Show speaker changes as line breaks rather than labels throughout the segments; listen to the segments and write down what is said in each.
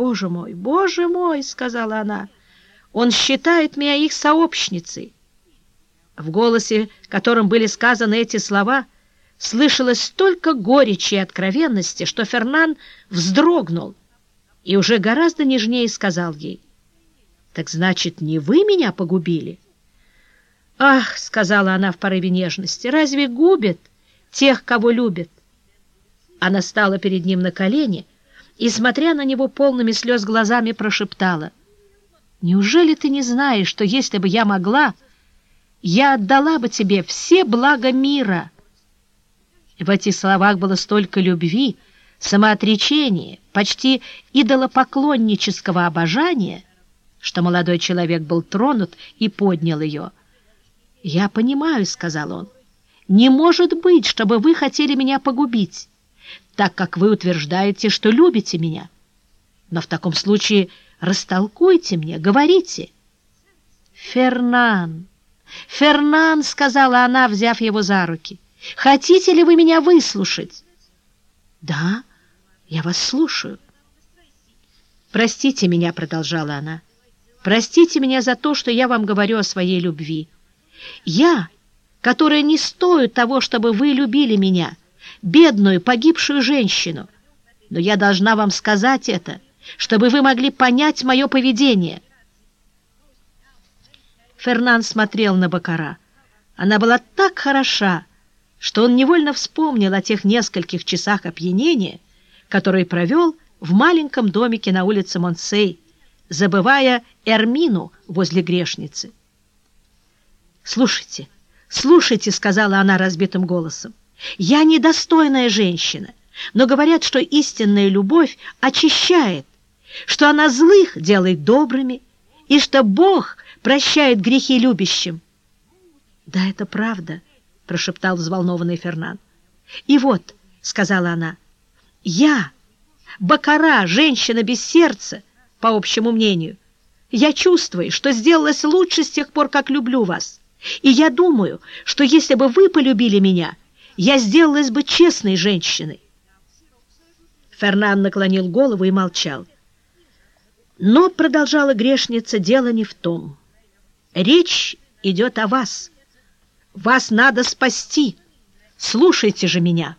«Боже мой, боже мой!» — сказала она. «Он считает меня их сообщницей». В голосе, которым были сказаны эти слова, слышалось столько горечи и откровенности, что Фернан вздрогнул и уже гораздо нежнее сказал ей, «Так значит, не вы меня погубили?» «Ах!» — сказала она в порыве нежности, «разве губит тех, кого любит?» Она стала перед ним на колени и, смотря на него полными слез глазами, прошептала, «Неужели ты не знаешь, что если бы я могла, я отдала бы тебе все блага мира?» В этих словах было столько любви, самоотречения, почти идолопоклоннического обожания, что молодой человек был тронут и поднял ее — «Я понимаю», — сказал он. «Не может быть, чтобы вы хотели меня погубить, так как вы утверждаете, что любите меня. Но в таком случае растолкуйте мне, говорите». «Фернан, Фернан», — сказала она, взяв его за руки, — «хотите ли вы меня выслушать?» «Да, я вас слушаю». «Простите меня», — продолжала она, — «простите меня за то, что я вам говорю о своей любви». Я, которая не стою того, чтобы вы любили меня, бедную погибшую женщину. Но я должна вам сказать это, чтобы вы могли понять мое поведение. Фернан смотрел на Бакара. Она была так хороша, что он невольно вспомнил о тех нескольких часах опьянения, которые провел в маленьком домике на улице Монсей, забывая Эрмину возле грешницы. «Слушайте, слушайте», — сказала она разбитым голосом, — «я недостойная женщина, но говорят, что истинная любовь очищает, что она злых делает добрыми, и что Бог прощает грехи любящим». «Да, это правда», — прошептал взволнованный Фернан. «И вот», — сказала она, — «я, Бакара, женщина без сердца, по общему мнению, я чувствую, что сделалось лучше с тех пор, как люблю вас». И я думаю, что если бы вы полюбили меня, я сделалась бы честной женщиной. Фернан наклонил голову и молчал. Но, продолжала грешница, дело не в том. Речь идет о вас. Вас надо спасти. Слушайте же меня.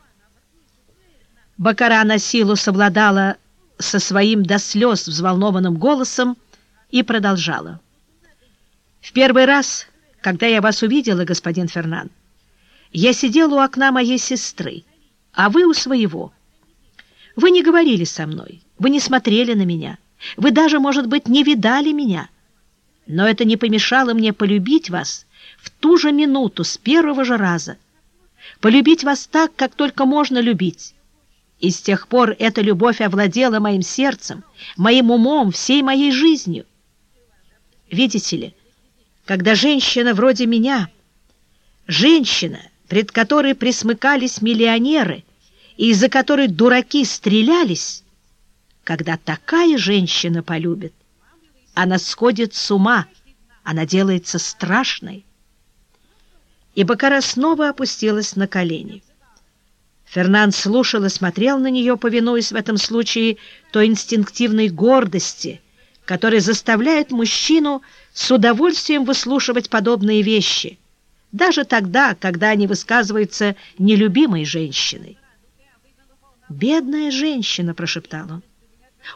Бакара на силу совладала со своим до слез взволнованным голосом и продолжала. В первый раз когда я вас увидела, господин Фернан. Я сидела у окна моей сестры, а вы у своего. Вы не говорили со мной, вы не смотрели на меня, вы даже, может быть, не видали меня. Но это не помешало мне полюбить вас в ту же минуту, с первого же раза. Полюбить вас так, как только можно любить. И с тех пор эта любовь овладела моим сердцем, моим умом, всей моей жизнью. Видите ли, когда женщина вроде меня, женщина, пред которой присмыкались миллионеры и из-за которой дураки стрелялись, когда такая женщина полюбит, она сходит с ума, она делается страшной. И Бакара снова опустилась на колени. Фернан слушал и смотрел на нее, повинуясь в этом случае той инстинктивной гордости, которая заставляет мужчину с удовольствием выслушивать подобные вещи, даже тогда, когда они высказываются нелюбимой женщиной. «Бедная женщина!» — прошептал он.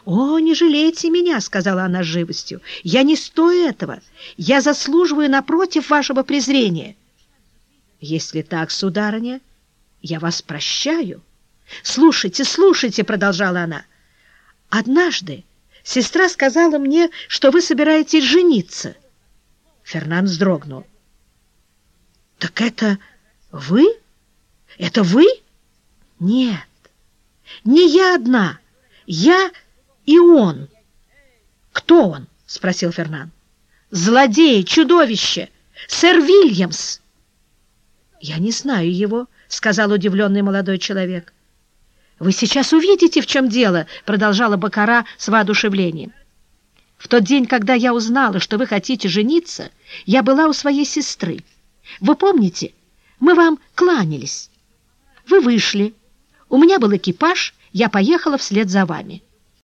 «О, не жалейте меня!» — сказала она с живостью. «Я не стою этого. Я заслуживаю напротив вашего презрения». «Если так, сударыня, я вас прощаю». «Слушайте, слушайте!» — продолжала она. «Однажды Сестра сказала мне, что вы собираетесь жениться. Фернан вздрогнул. Так это вы? Это вы? Нет, не я одна. Я и он. Кто он? Спросил Фернан. Злодей, чудовище, сэр Вильямс. Я не знаю его, сказал удивленный молодой человек. «Вы сейчас увидите, в чем дело», — продолжала Бакара с воодушевлением. «В тот день, когда я узнала, что вы хотите жениться, я была у своей сестры. Вы помните, мы вам кланялись. Вы вышли. У меня был экипаж, я поехала вслед за вами.